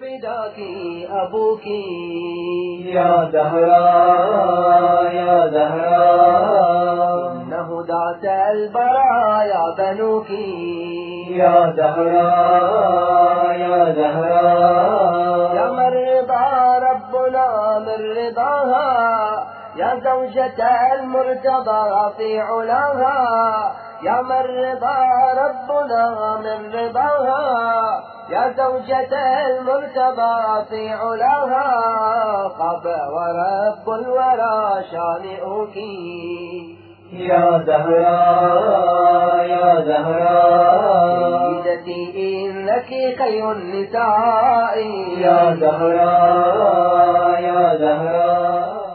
فداك أبوك يا زهراء يا زهراء إنه دعت البرايا بنوك يا زهراء يا زهراء يا من رضا ربنا من رضاها. يا زوجة المرتضى في علاها. يا من رضا ربنا من رضاها. يا زوجة المرتضى في علاها قب ورب الورى شانئك. يا زهراء يا زهراء سيدتي إنك خير النساء. يا زهراء يا زهراء